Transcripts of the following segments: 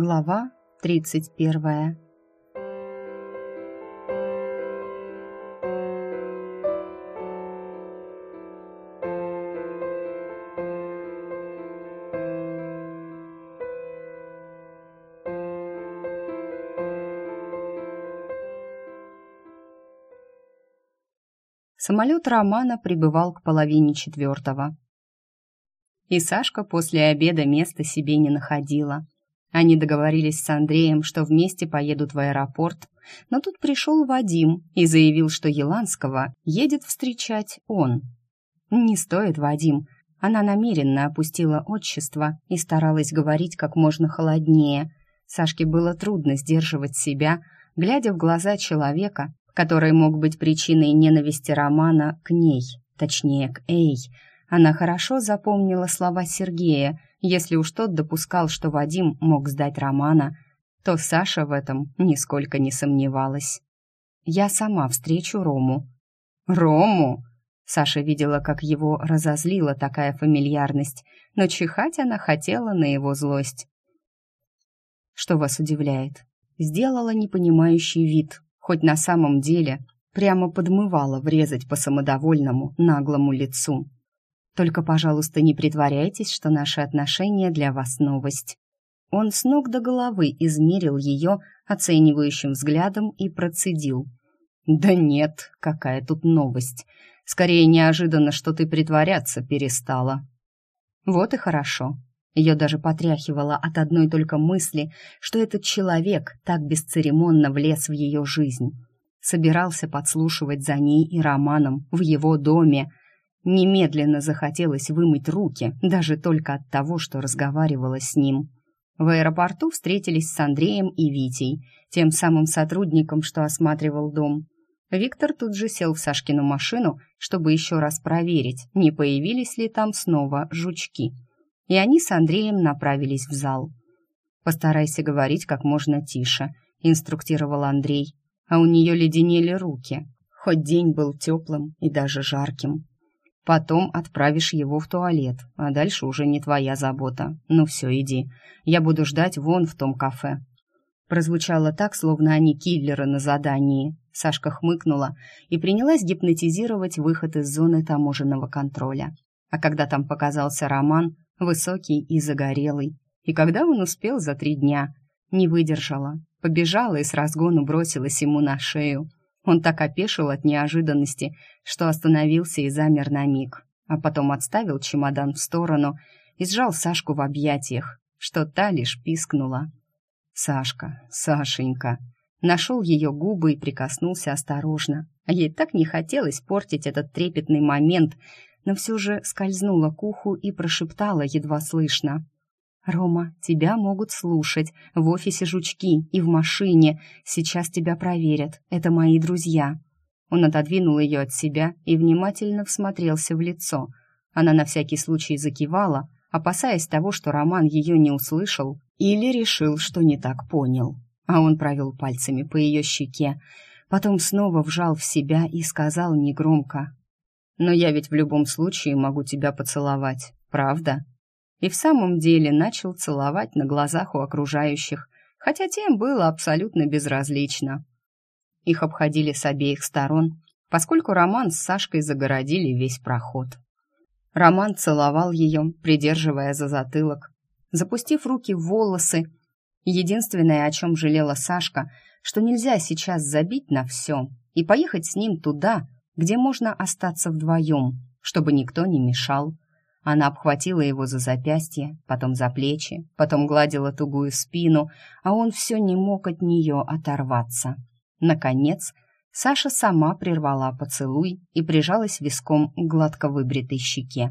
Глава тридцать первая. Самолет Романа прибывал к половине четвертого. И Сашка после обеда места себе не находила. Они договорились с Андреем, что вместе поедут в аэропорт, но тут пришел Вадим и заявил, что Еланского едет встречать он. «Не стоит, Вадим», она намеренно опустила отчество и старалась говорить как можно холоднее. Сашке было трудно сдерживать себя, глядя в глаза человека, который мог быть причиной ненависти Романа к ней, точнее, к Эй. Она хорошо запомнила слова Сергея, если уж тот допускал, что Вадим мог сдать Романа, то Саша в этом нисколько не сомневалась. «Я сама встречу Рому». «Рому?» Саша видела, как его разозлила такая фамильярность, но чихать она хотела на его злость. «Что вас удивляет?» Сделала непонимающий вид, хоть на самом деле прямо подмывала врезать по самодовольному, наглому лицу. Только, пожалуйста, не притворяйтесь, что наши отношения для вас новость». Он с ног до головы измерил ее оценивающим взглядом и процедил. «Да нет, какая тут новость. Скорее неожиданно, что ты притворяться перестала». «Вот и хорошо». Ее даже потряхивало от одной только мысли, что этот человек так бесцеремонно влез в ее жизнь. Собирался подслушивать за ней и Романом в его доме, Немедленно захотелось вымыть руки, даже только от того, что разговаривала с ним. В аэропорту встретились с Андреем и Витей, тем самым сотрудником, что осматривал дом. Виктор тут же сел в Сашкину машину, чтобы еще раз проверить, не появились ли там снова жучки. И они с Андреем направились в зал. «Постарайся говорить как можно тише», — инструктировал Андрей. А у нее леденели руки, хоть день был теплым и даже жарким. Потом отправишь его в туалет, а дальше уже не твоя забота. Ну все, иди. Я буду ждать вон в том кафе». Прозвучало так, словно они киллеры на задании. Сашка хмыкнула и принялась гипнотизировать выход из зоны таможенного контроля. А когда там показался Роман, высокий и загорелый, и когда он успел за три дня, не выдержала, побежала и с разгону бросилась ему на шею. Он так опешил от неожиданности, что остановился и замер на миг, а потом отставил чемодан в сторону и сжал Сашку в объятиях, что та лишь пискнула. «Сашка, Сашенька!» Нашел ее губы и прикоснулся осторожно. А ей так не хотелось портить этот трепетный момент, но все же скользнула к уху и прошептала едва слышно. «Рома, тебя могут слушать. В офисе жучки и в машине. Сейчас тебя проверят. Это мои друзья». Он отодвинул ее от себя и внимательно всмотрелся в лицо. Она на всякий случай закивала, опасаясь того, что Роман ее не услышал или решил, что не так понял. А он провел пальцами по ее щеке, потом снова вжал в себя и сказал негромко. «Но я ведь в любом случае могу тебя поцеловать, правда?» И в самом деле начал целовать на глазах у окружающих, хотя тем было абсолютно безразлично. Их обходили с обеих сторон, поскольку Роман с Сашкой загородили весь проход. Роман целовал ее, придерживая за затылок, запустив руки в волосы. Единственное, о чем жалела Сашка, что нельзя сейчас забить на все и поехать с ним туда, где можно остаться вдвоем, чтобы никто не мешал. Она обхватила его за запястье, потом за плечи, потом гладила тугую спину, а он все не мог от нее оторваться. Наконец, Саша сама прервала поцелуй и прижалась виском к гладко выбритой щеке,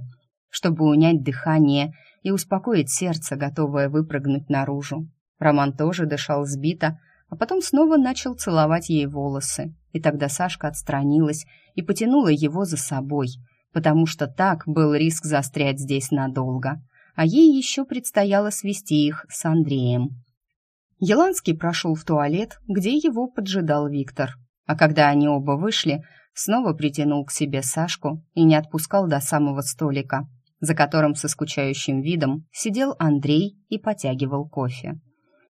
чтобы унять дыхание и успокоить сердце, готовое выпрыгнуть наружу. Роман тоже дышал сбито, а потом снова начал целовать ей волосы, и тогда Сашка отстранилась и потянула его за собой — потому что так был риск застрять здесь надолго, а ей еще предстояло свести их с Андреем. Еланский прошел в туалет, где его поджидал Виктор, а когда они оба вышли, снова притянул к себе Сашку и не отпускал до самого столика, за которым со скучающим видом сидел Андрей и потягивал кофе.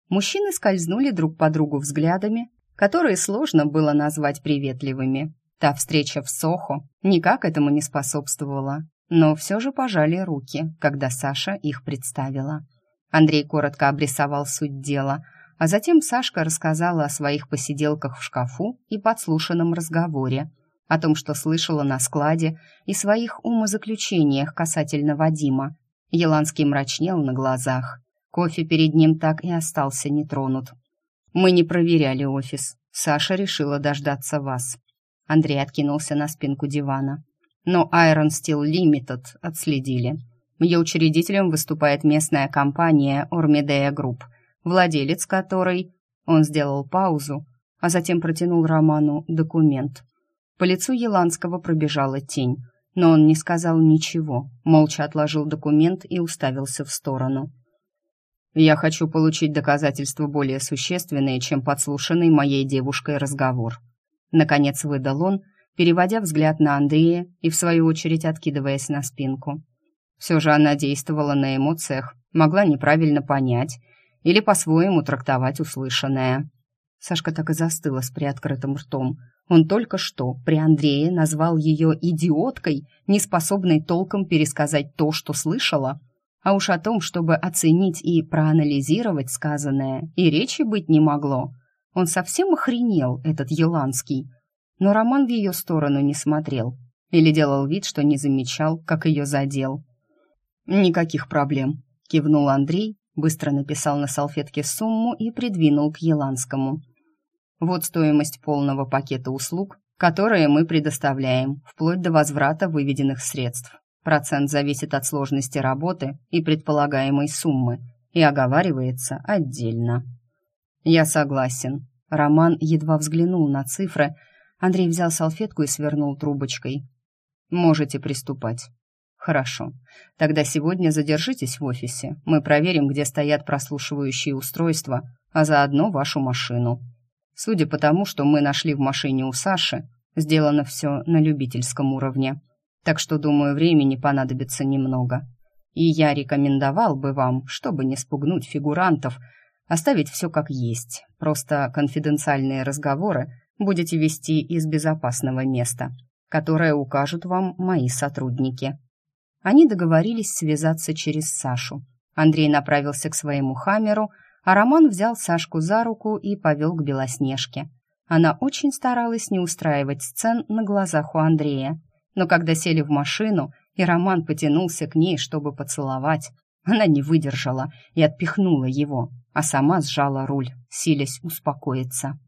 Мужчины скользнули друг по другу взглядами, которые сложно было назвать приветливыми. Та встреча в Сохо никак этому не способствовала, но все же пожали руки, когда Саша их представила. Андрей коротко обрисовал суть дела, а затем Сашка рассказала о своих посиделках в шкафу и подслушанном разговоре, о том, что слышала на складе, и своих умозаключениях касательно Вадима. Еланский мрачнел на глазах. Кофе перед ним так и остался нетронут. «Мы не проверяли офис. Саша решила дождаться вас». Андрей откинулся на спинку дивана. «Но Iron Steel Limited отследили. Ее учредителем выступает местная компания Ormidea Group, владелец которой...» Он сделал паузу, а затем протянул Роману документ. По лицу Еланского пробежала тень, но он не сказал ничего, молча отложил документ и уставился в сторону. «Я хочу получить доказательства более существенные, чем подслушанный моей девушкой разговор». Наконец выдал он, переводя взгляд на Андрея и, в свою очередь, откидываясь на спинку. Все же она действовала на эмоциях, могла неправильно понять или по-своему трактовать услышанное. Сашка так и застыла с приоткрытым ртом. Он только что при Андрее назвал ее идиоткой, неспособной толком пересказать то, что слышала — а уж о том, чтобы оценить и проанализировать сказанное, и речи быть не могло. Он совсем охренел, этот Еланский. Но Роман в ее сторону не смотрел. Или делал вид, что не замечал, как ее задел. «Никаких проблем», — кивнул Андрей, быстро написал на салфетке сумму и придвинул к Еланскому. «Вот стоимость полного пакета услуг, которые мы предоставляем, вплоть до возврата выведенных средств. Процент зависит от сложности работы и предполагаемой суммы и оговаривается отдельно. Я согласен. Роман едва взглянул на цифры. Андрей взял салфетку и свернул трубочкой. Можете приступать. Хорошо. Тогда сегодня задержитесь в офисе. Мы проверим, где стоят прослушивающие устройства, а заодно вашу машину. Судя по тому, что мы нашли в машине у Саши, сделано все на любительском уровне так что, думаю, времени понадобится немного. И я рекомендовал бы вам, чтобы не спугнуть фигурантов, оставить все как есть. Просто конфиденциальные разговоры будете вести из безопасного места, которое укажут вам мои сотрудники. Они договорились связаться через Сашу. Андрей направился к своему хамеру, а Роман взял Сашку за руку и повел к Белоснежке. Она очень старалась не устраивать сцен на глазах у Андрея, но когда сели в машину, и Роман потянулся к ней, чтобы поцеловать, она не выдержала и отпихнула его, а сама сжала руль, силясь успокоиться.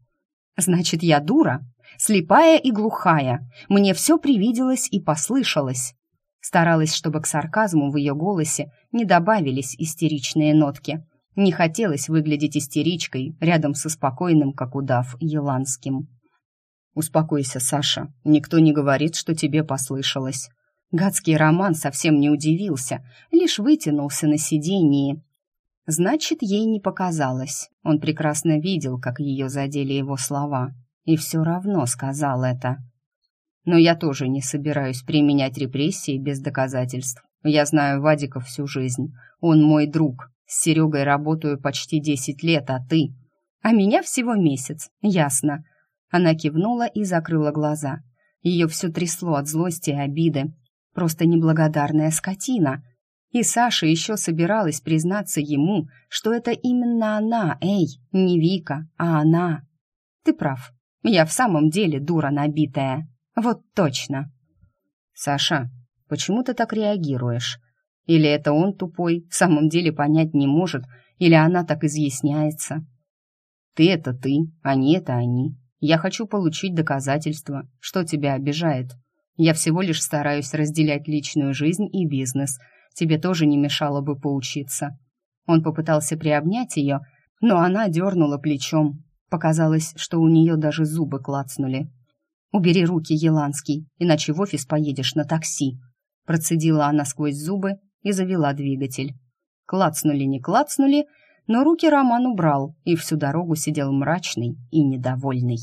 «Значит, я дура? Слепая и глухая. Мне все привиделось и послышалось». Старалась, чтобы к сарказму в ее голосе не добавились истеричные нотки. Не хотелось выглядеть истеричкой рядом со спокойным, как удав, Еланским. «Успокойся, Саша. Никто не говорит, что тебе послышалось». Гадский Роман совсем не удивился, лишь вытянулся на сиденье. Значит, ей не показалось. Он прекрасно видел, как ее задели его слова, и все равно сказал это. Но я тоже не собираюсь применять репрессии без доказательств. Я знаю Вадика всю жизнь. Он мой друг. С Серегой работаю почти десять лет, а ты? А меня всего месяц, ясно. Она кивнула и закрыла глаза. Ее все трясло от злости и обиды. Просто неблагодарная скотина. И Саша еще собиралась признаться ему, что это именно она, эй, не Вика, а она. Ты прав, я в самом деле дура набитая. Вот точно. Саша, почему ты так реагируешь? Или это он тупой, в самом деле понять не может, или она так изъясняется? Ты — это ты, они — это они. Я хочу получить доказательства, что тебя обижает. Я всего лишь стараюсь разделять личную жизнь и бизнес. Тебе тоже не мешало бы поучиться». Он попытался приобнять ее, но она дернула плечом. Показалось, что у нее даже зубы клацнули. «Убери руки, Еланский, иначе в офис поедешь на такси», процедила она сквозь зубы и завела двигатель. Клацнули, не клацнули, но руки Роман убрал и всю дорогу сидел мрачный и недовольный.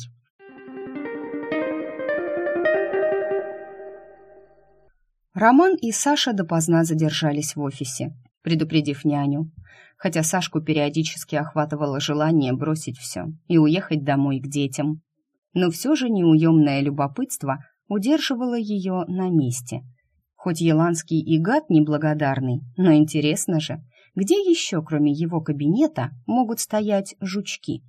Роман и Саша допоздна задержались в офисе. предупредив няню. Хотя Сашку периодически охватывало желание бросить все и уехать домой к детям. Но все же неуемное любопытство удерживало ее на месте. Хоть Еланский и гад неблагодарный, но интересно же, где еще, кроме его кабинета, могут стоять жучки?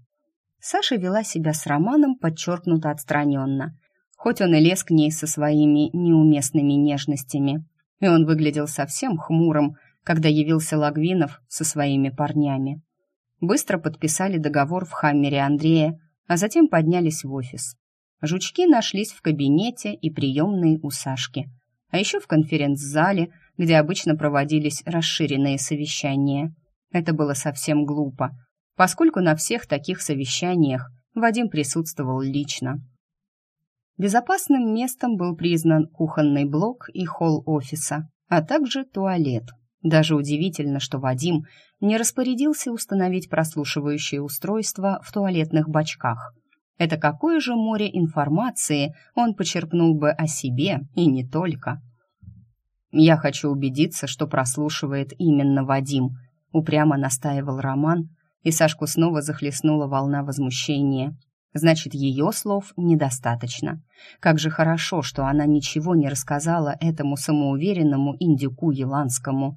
Саша вела себя с Романом подчеркнуто отстраненно, хоть он и лез к ней со своими неуместными нежностями. И он выглядел совсем хмурым, когда явился Лагвинов со своими парнями. Быстро подписали договор в Хаммере Андрея, а затем поднялись в офис. Жучки нашлись в кабинете и приемной у Сашки, а еще в конференц-зале, где обычно проводились расширенные совещания. Это было совсем глупо, поскольку на всех таких совещаниях Вадим присутствовал лично. Безопасным местом был признан кухонный блок и холл офиса, а также туалет. Даже удивительно, что Вадим не распорядился установить прослушивающее устройство в туалетных бачках. Это какое же море информации он почерпнул бы о себе и не только. «Я хочу убедиться, что прослушивает именно Вадим», — упрямо настаивал Роман, и Сашку снова захлестнула волна возмущения. Значит, ее слов недостаточно. Как же хорошо, что она ничего не рассказала этому самоуверенному индюку Еланскому.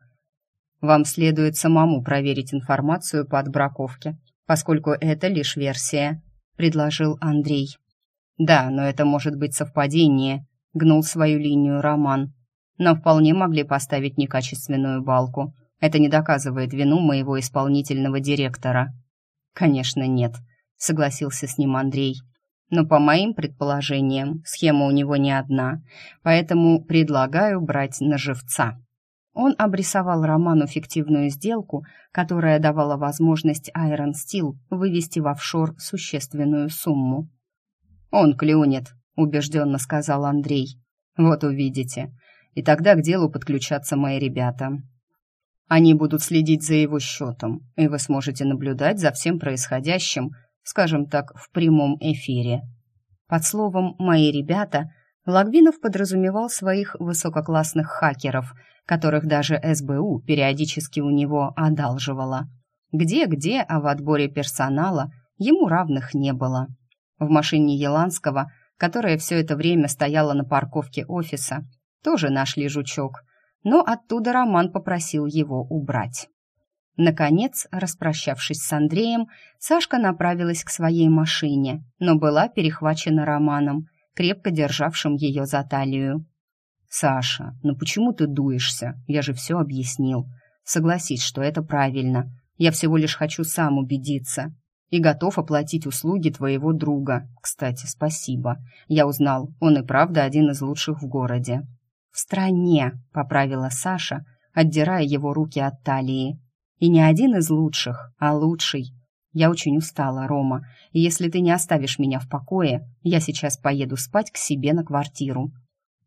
Вам следует самому проверить информацию по отбраковке, поскольку это лишь версия, предложил Андрей. Да, но это может быть совпадение, гнул свою линию Роман. Но вполне могли поставить некачественную балку. Это не доказывает вину моего исполнительного директора. Конечно, нет, согласился с ним Андрей. Но по моим предположениям, схема у него не одна, поэтому предлагаю брать на живца. Он обрисовал Роману фиктивную сделку, которая давала возможность Iron Steel вывести в офшор существенную сумму. «Он клюнет», — убежденно сказал Андрей. «Вот увидите. И тогда к делу подключатся мои ребята. Они будут следить за его счетом, и вы сможете наблюдать за всем происходящим, скажем так, в прямом эфире». Под словом «мои ребята» Лагвинов подразумевал своих высококлассных хакеров — которых даже СБУ периодически у него одалживала. Где-где, а в отборе персонала ему равных не было. В машине Еланского, которая все это время стояла на парковке офиса, тоже нашли жучок, но оттуда Роман попросил его убрать. Наконец, распрощавшись с Андреем, Сашка направилась к своей машине, но была перехвачена Романом, крепко державшим ее за талию. «Саша, ну почему ты дуешься? Я же все объяснил. Согласись, что это правильно. Я всего лишь хочу сам убедиться. И готов оплатить услуги твоего друга. Кстати, спасибо. Я узнал, он и правда один из лучших в городе». «В стране», — поправила Саша, отдирая его руки от талии. «И не один из лучших, а лучший. Я очень устала, Рома, и если ты не оставишь меня в покое, я сейчас поеду спать к себе на квартиру.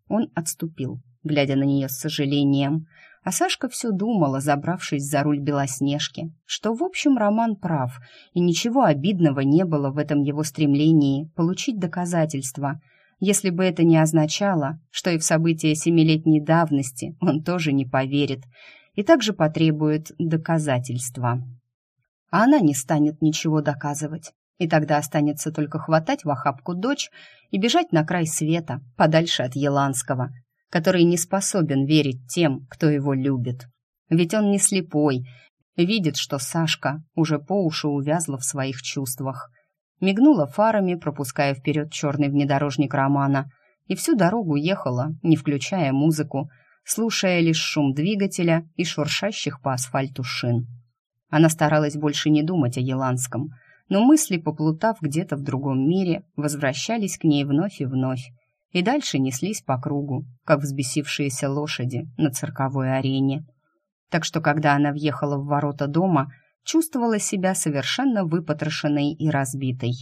Он отступил, глядя на нее с сожалением. А Сашка все думала, забравшись за руль Белоснежки, что, в общем, Роман прав, и ничего обидного не было в этом его стремлении получить доказательства, если бы это не означало, что и в события семилетней давности он тоже не поверит и также потребует доказательства. А она не станет ничего доказывать и тогда останется только хватать в охапку дочь и бежать на край света, подальше от Еланского, который не способен верить тем, кто его любит. Ведь он не слепой, видит, что Сашка уже по уши увязла в своих чувствах. Мигнула фарами, пропуская вперед черный внедорожник Романа, и всю дорогу ехала, не включая музыку, слушая лишь шум двигателя и шуршащих по асфальту шин. Она старалась больше не думать о Еланском — но мысли, поплутав где-то в другом мире, возвращались к ней вновь и вновь, и дальше неслись по кругу, как взбесившиеся лошади на цирковой арене. Так что, когда она въехала в ворота дома, чувствовала себя совершенно выпотрошенной и разбитой.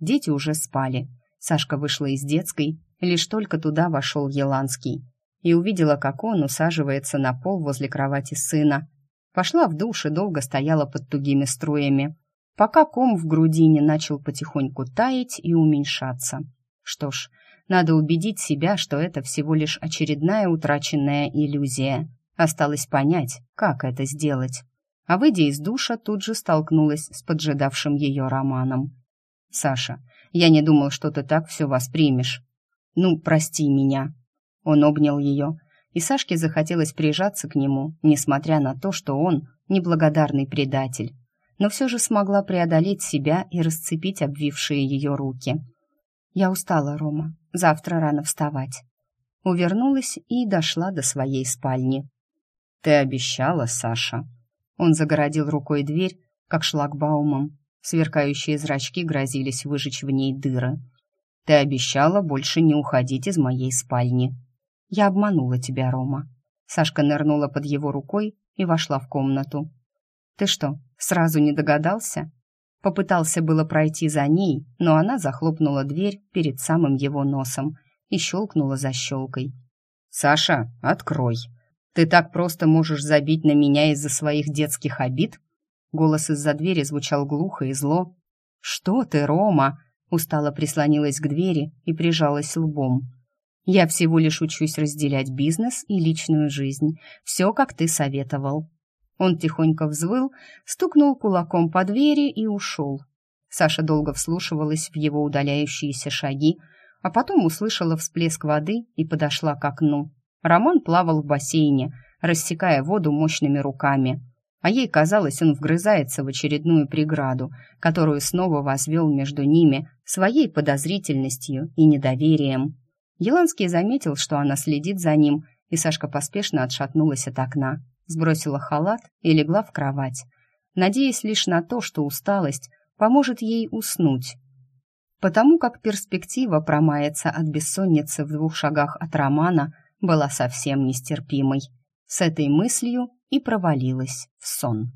Дети уже спали. Сашка вышла из детской, лишь только туда вошел Еланский, и увидела, как он усаживается на пол возле кровати сына. Пошла в душ и долго стояла под тугими струями, пока ком в грудине начал потихоньку таять и уменьшаться. Что ж, надо убедить себя, что это всего лишь очередная утраченная иллюзия. Осталось понять, как это сделать. А выйдя из душа, тут же столкнулась с поджидавшим ее Романом. «Саша, я не думал, что ты так все воспримешь. Ну, прости меня». Он обнял ее, и Сашке захотелось прижаться к нему, несмотря на то, что он неблагодарный предатель. Но все же смогла преодолеть себя и расцепить обвившие ее руки. «Я устала, Рома. Завтра рано вставать». Увернулась и дошла до своей спальни. «Ты обещала, Саша». Он загородил рукой дверь, как шлагбаумом. Сверкающие зрачки грозились выжечь в ней дыры. «Ты обещала больше не уходить из моей спальни». «Я обманула тебя, Рома». Сашка нырнула под его рукой и вошла в комнату. «Ты что, сразу не догадался?» Попытался было пройти за ней, но она захлопнула дверь перед самым его носом и щелкнула защелкой. «Саша, открой! Ты так просто можешь забить на меня из-за своих детских обид?» Голос из-за двери звучал глухо и зло. «Что ты, Рома?» Устало прислонилась к двери и прижалась лбом. «Я всего лишь учусь разделять бизнес и личную жизнь. Все, как ты советовал. Он тихонько взвыл, стукнул кулаком по двери и ушел. Саша долго вслушивалась в его удаляющиеся шаги, а потом услышала всплеск воды и подошла к окну. Роман плавал в бассейне, рассекая воду мощными руками. А ей казалось, он вгрызается в очередную преграду, которую снова возвел между ними своей подозрительностью и недоверием. Еланский заметил, что она следит за ним, и Сашка поспешно отшатнулась от окна сбросила халат и легла в кровать, надеясь лишь на то, что усталость поможет ей уснуть. Потому как перспектива промаяться от бессонницы в двух шагах от Романа была совсем нестерпимой. С этой мыслью и провалилась в сон.